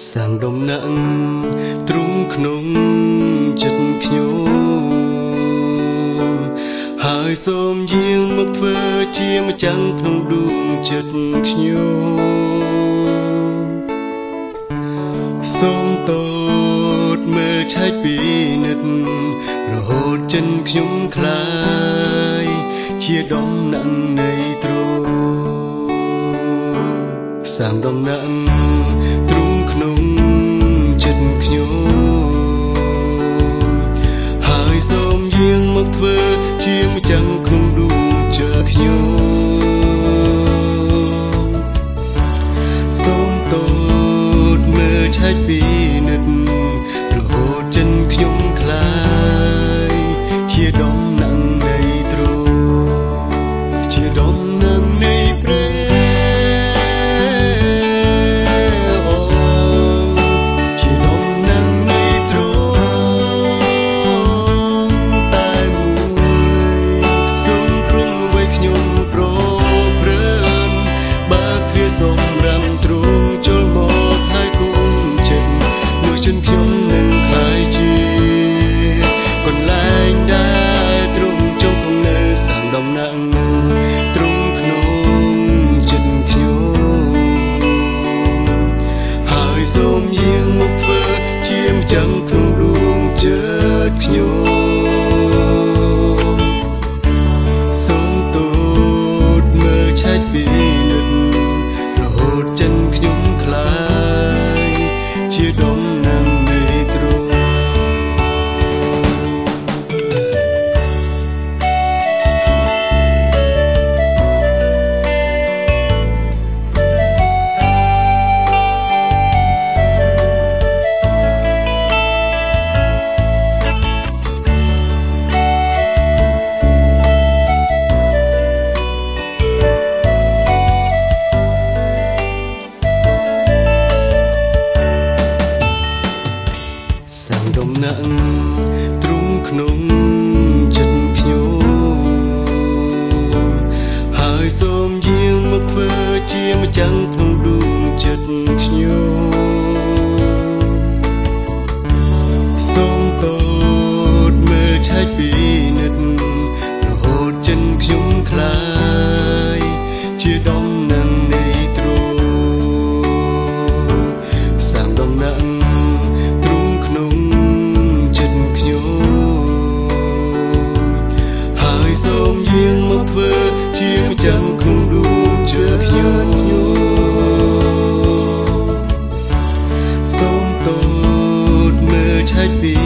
សាងដំណាក់ទ្រង់ក្នុងចិត្តខ្ញុំហើយសូមយាងមកធ្វើជាម្ចាំងក្នុងដួងចិត្តខ្ញុំសូមតតមើលឆែកពីនិតរហូតចិនខ្ញុំខ្លាយជាដំណាក់នៃទ្រង់សាងដំណាក់ ទូតមើលឆែកពីនិតរហូតចិនខ្ញុំខ្លាយជាដំណឹងនៃទ្រូជាដំណឹងនៃព្រះអូជាដំណឹងនៃទ្រូតែមួយសូមគ្រុំໄວខ្ញុំប្រព្រឹត្តបើទ្វាសូម ចិត្សាងដំណាក់ទ្រង់ក្នុងចិត្តខ្ញុំហើយសូមយាងមកធ្វើជាម្ចាស់ក្នុងដួងចិត្តខ្ញុំសូមតតមើលឆែកពីនិតរហូតចិត្តខ្ញុំខ្លាយជាដំណឹងនៃទ្រង់សាងដំណាក់ មយាងមកធ្វើជាម្ចាស់ក្នុងដួងចិត្តខ្ញុំសូមតូតមើលឆែកពី